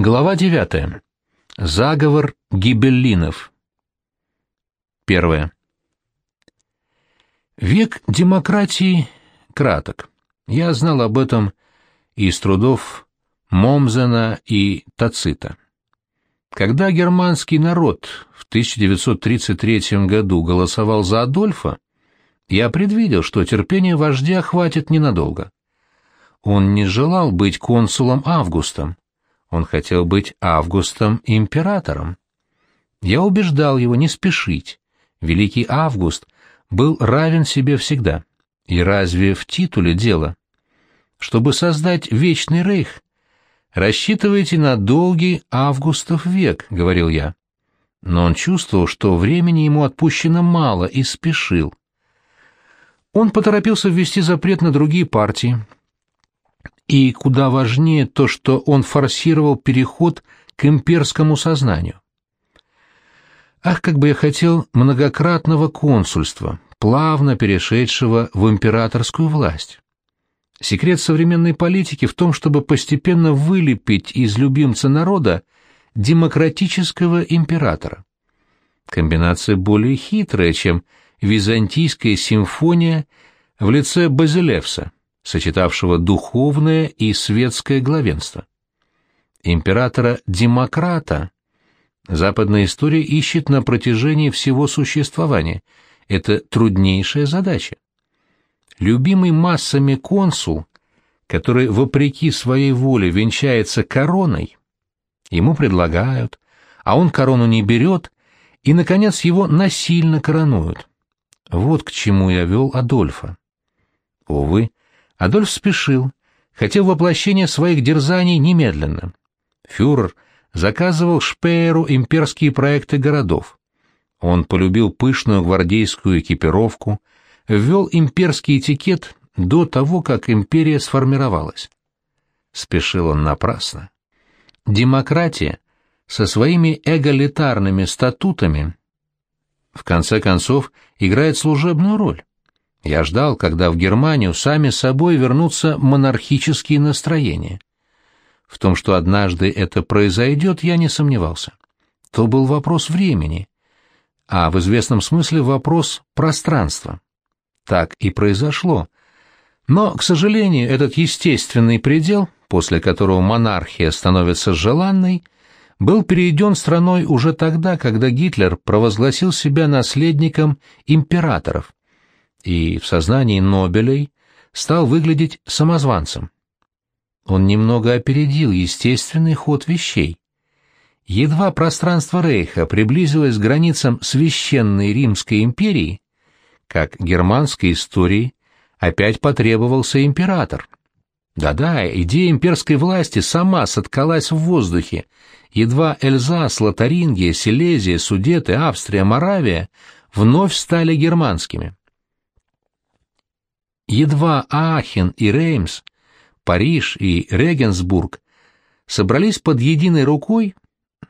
Глава 9. Заговор гибеллинов. Первое. Век демократии краток. Я знал об этом из трудов Момзена и Тацита. Когда германский народ в 1933 году голосовал за Адольфа, я предвидел, что терпение вождя хватит ненадолго. Он не желал быть консулом Августом, он хотел быть Августом императором. Я убеждал его не спешить. Великий Август был равен себе всегда. И разве в титуле дело? Чтобы создать вечный рейх, рассчитывайте на долгий Августов век, — говорил я. Но он чувствовал, что времени ему отпущено мало, и спешил. Он поторопился ввести запрет на другие партии, и куда важнее то, что он форсировал переход к имперскому сознанию. Ах, как бы я хотел многократного консульства, плавно перешедшего в императорскую власть. Секрет современной политики в том, чтобы постепенно вылепить из любимца народа демократического императора. Комбинация более хитрая, чем византийская симфония в лице Базилевса сочетавшего духовное и светское главенство. Императора-демократа западная история ищет на протяжении всего существования. Это труднейшая задача. Любимый массами консул, который вопреки своей воле венчается короной, ему предлагают, а он корону не берет, и, наконец, его насильно коронуют. Вот к чему я вел Адольфа. Увы, Адольф спешил, хотел воплощения своих дерзаний немедленно. Фюрер заказывал Шпееру имперские проекты городов. Он полюбил пышную гвардейскую экипировку, ввел имперский этикет до того, как империя сформировалась. Спешил он напрасно. Демократия со своими эгалитарными статутами в конце концов играет служебную роль. Я ждал, когда в Германию сами собой вернутся монархические настроения. В том, что однажды это произойдет, я не сомневался. То был вопрос времени, а в известном смысле вопрос пространства. Так и произошло. Но, к сожалению, этот естественный предел, после которого монархия становится желанной, был перейден страной уже тогда, когда Гитлер провозгласил себя наследником императоров, и в сознании Нобелей стал выглядеть самозванцем. Он немного опередил естественный ход вещей. Едва пространство Рейха приблизилось к границам Священной Римской империи, как германской истории опять потребовался император. Да-да, идея имперской власти сама соткалась в воздухе. Едва Эльзас, Лотарингия, Силезия, Судеты, Австрия, Моравия вновь стали германскими. Едва Аахен и Реймс, Париж и Регенсбург собрались под единой рукой,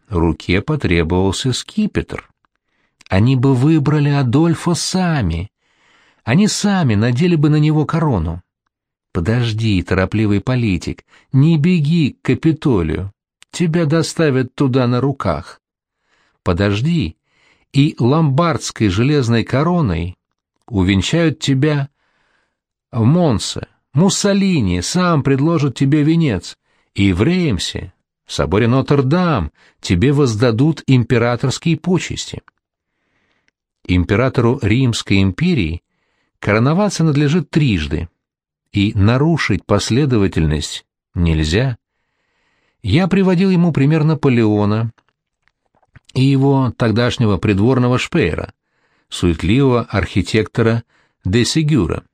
руке потребовался скипетр. Они бы выбрали Адольфа сами. Они сами надели бы на него корону. Подожди, торопливый политик, не беги к Капитолию. Тебя доставят туда на руках. Подожди, и ломбардской железной короной увенчают тебя в Монсе, Муссолини сам предложит тебе венец, и в Реймсе, в соборе Нотр-Дам, тебе воздадут императорские почести. Императору Римской империи короноваться надлежит трижды, и нарушить последовательность нельзя. Я приводил ему пример Наполеона и его тогдашнего придворного Шпеера, суетливого архитектора де Сигюра.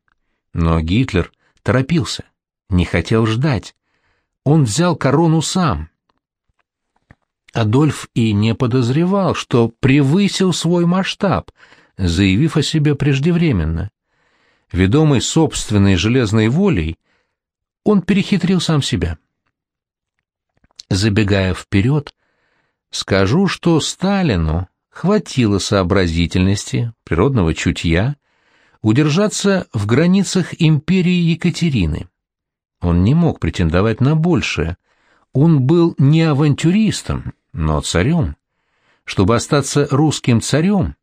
Но Гитлер торопился, не хотел ждать. Он взял корону сам. Адольф и не подозревал, что превысил свой масштаб, заявив о себе преждевременно. Ведомый собственной железной волей, он перехитрил сам себя. Забегая вперед, скажу, что Сталину хватило сообразительности, природного чутья удержаться в границах империи Екатерины. Он не мог претендовать на большее. Он был не авантюристом, но царем. Чтобы остаться русским царем,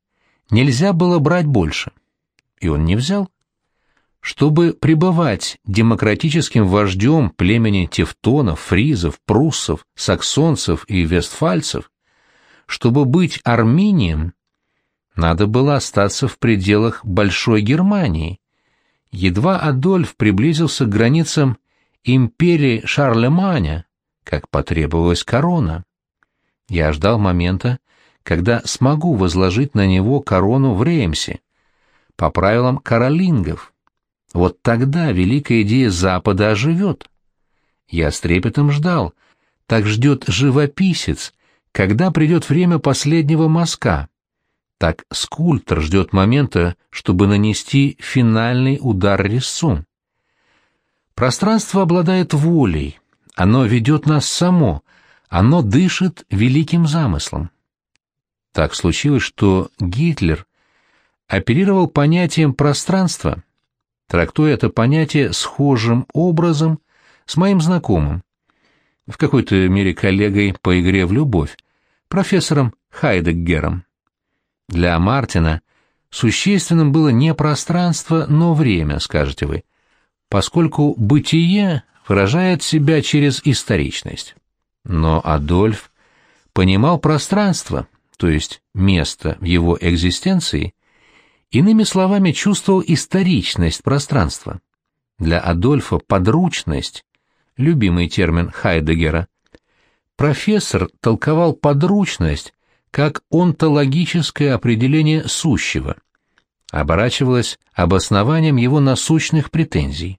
нельзя было брать больше. И он не взял. Чтобы пребывать демократическим вождем племени тевтонов, фризов, пруссов, саксонцев и вестфальцев, чтобы быть армением, надо было остаться в пределах Большой Германии. Едва Адольф приблизился к границам империи Шарлеманя, как потребовалась корона. Я ждал момента, когда смогу возложить на него корону в Реймсе, по правилам каролингов. Вот тогда великая идея Запада оживет. Я с трепетом ждал, так ждет живописец, когда придет время последнего мазка. Так скульптор ждет момента, чтобы нанести финальный удар резцом. Пространство обладает волей, оно ведет нас само, оно дышит великим замыслом. Так случилось, что Гитлер оперировал понятием пространства, трактуя это понятие схожим образом с моим знакомым, в какой-то мере коллегой по игре в любовь, профессором Хайдеггером. Для Мартина существенным было не пространство, но время, скажете вы, поскольку бытие выражает себя через историчность. Но Адольф понимал пространство, то есть место в его экзистенции, иными словами, чувствовал историчность пространства. Для Адольфа подручность, любимый термин Хайдегера, профессор толковал подручность как онтологическое определение сущего, оборачивалось обоснованием его насущных претензий.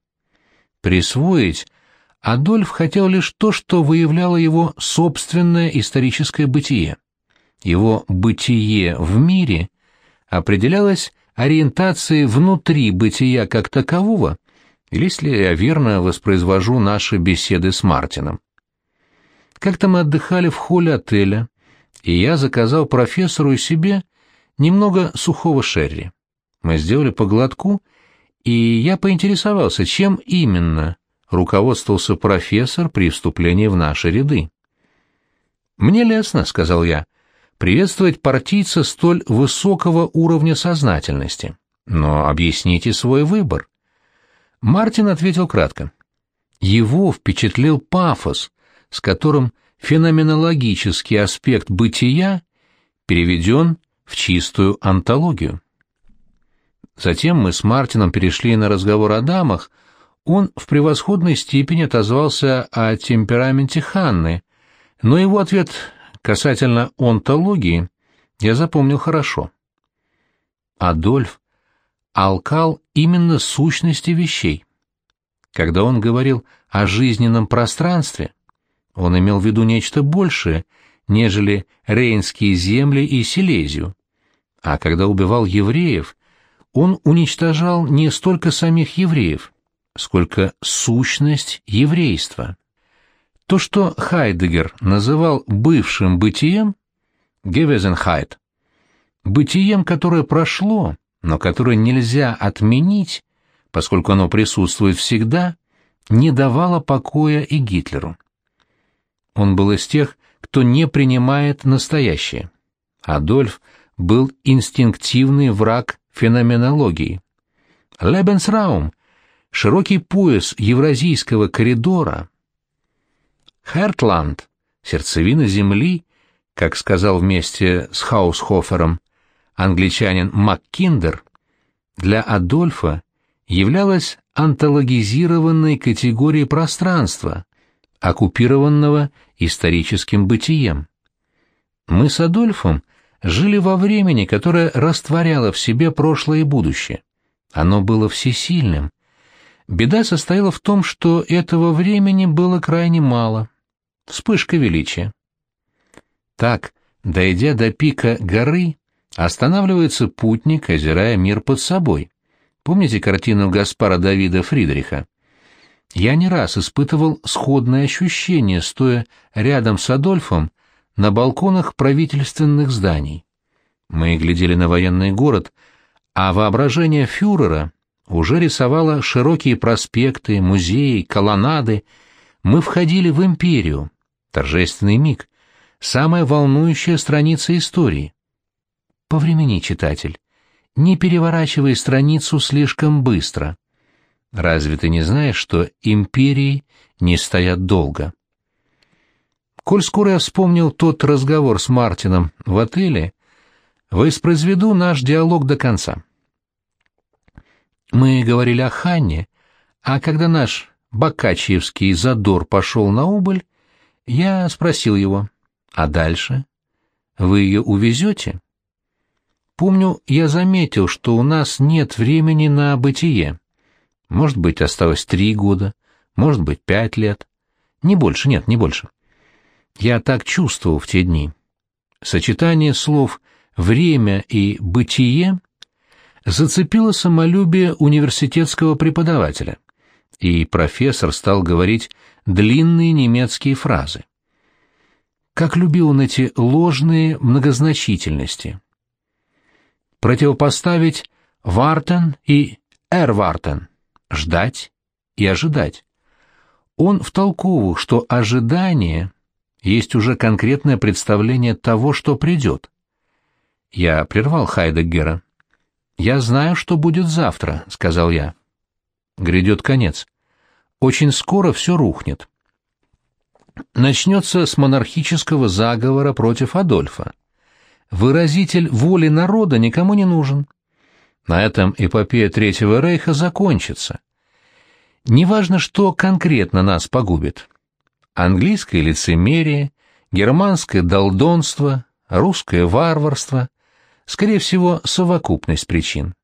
Присвоить Адольф хотел лишь то, что выявляло его собственное историческое бытие. Его бытие в мире определялось ориентацией внутри бытия как такового, если я верно воспроизвожу наши беседы с Мартином. Как-то мы отдыхали в холле отеля, и я заказал профессору и себе немного сухого шерри. Мы сделали по глотку, и я поинтересовался, чем именно руководствовался профессор при вступлении в наши ряды. «Мне лестно», — сказал я, — «приветствовать партийца столь высокого уровня сознательности. Но объясните свой выбор». Мартин ответил кратко. Его впечатлил пафос, с которым феноменологический аспект бытия переведен в чистую антологию. Затем мы с Мартином перешли на разговор о дамах, он в превосходной степени отозвался о темпераменте Ханны, но его ответ касательно онтологии я запомнил хорошо. Адольф алкал именно сущности вещей. Когда он говорил о жизненном пространстве, он имел в виду нечто большее, нежели рейнские земли и Силезию. А когда убивал евреев, он уничтожал не столько самих евреев, сколько сущность еврейства. То, что Хайдегер называл бывшим бытием, Гевезенхайт, бытием, которое прошло, но которое нельзя отменить, поскольку оно присутствует всегда, не давало покоя и Гитлеру. Он был из тех, кто не принимает настоящее. Адольф был инстинктивный враг феноменологии. Лебенсраум, широкий пояс евразийского коридора. Хертланд, сердцевина земли, как сказал вместе с Хаусхофером англичанин Маккиндер, для Адольфа являлась антологизированной категорией пространства, оккупированного историческим бытием. Мы с Адольфом жили во времени, которое растворяло в себе прошлое и будущее. Оно было всесильным. Беда состояла в том, что этого времени было крайне мало. Вспышка величия. Так, дойдя до пика горы, останавливается путник, озирая мир под собой. Помните картину Гаспара Давида Фридриха? Я не раз испытывал сходное ощущение, стоя рядом с Адольфом на балконах правительственных зданий. Мы глядели на военный город, а воображение фюрера уже рисовало широкие проспекты, музеи, колоннады. Мы входили в империю, торжественный миг, самая волнующая страница истории. Повремени, читатель, не переворачивай страницу слишком быстро. Разве ты не знаешь, что империи не стоят долго? Коль скоро я вспомнил тот разговор с Мартином в отеле, воспроизведу наш диалог до конца. Мы говорили о Ханне, а когда наш бакачьевский задор пошел на убыль, я спросил его, а дальше? Вы ее увезете? Помню, я заметил, что у нас нет времени на бытие. Может быть, осталось три года, может быть, пять лет. Не больше, нет, не больше. Я так чувствовал в те дни. Сочетание слов «время» и «бытие» зацепило самолюбие университетского преподавателя, и профессор стал говорить длинные немецкие фразы. Как любил он эти ложные многозначительности. Противопоставить «вартен» и «эрвартен» — ждать и ожидать. Он втолковывал, что ожидание есть уже конкретное представление того, что придет. Я прервал Хайдеггера. «Я знаю, что будет завтра», — сказал я. Грядет конец. Очень скоро все рухнет. Начнется с монархического заговора против Адольфа. Выразитель воли народа никому не нужен. На этом эпопея Третьего Рейха закончится. Неважно, что конкретно нас погубит. Английское лицемерие, германское долдонство, русское варварство, скорее всего, совокупность причин.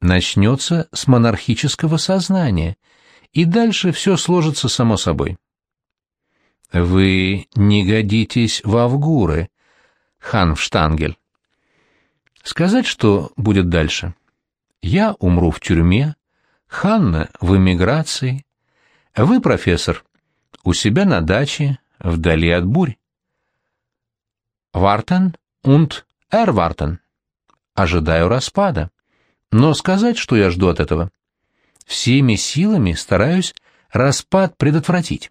Начнется с монархического сознания, и дальше все сложится само собой. Вы не годитесь в Авгуры, Ханфштангель. Сказать, что будет дальше? Я умру в тюрьме, Ханна в эмиграции, вы, профессор, у себя на даче, вдали от бурь. Вартен und Эрвартен. Ожидаю распада. Но сказать, что я жду от этого? Всеми силами стараюсь распад предотвратить.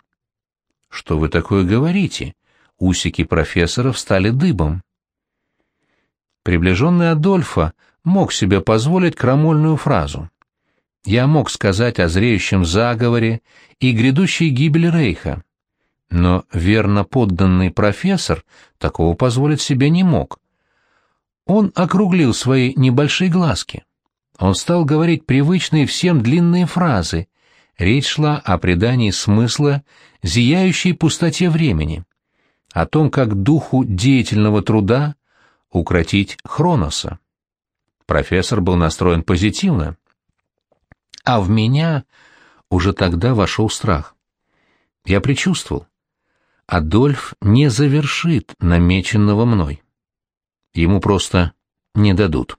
Что вы такое говорите? Усики профессора встали дыбом. Приближенный Адольфа мог себе позволить крамольную фразу. Я мог сказать о зреющем заговоре и грядущей гибели Рейха. Но верно подданный профессор такого позволить себе не мог. Он округлил свои небольшие глазки. Он стал говорить привычные всем длинные фразы. Речь шла о придании смысла зияющей пустоте времени, о том, как духу деятельного труда укротить Хроноса. Профессор был настроен позитивно, а в меня уже тогда вошел страх. Я предчувствовал. Адольф не завершит намеченного мной. Ему просто не дадут.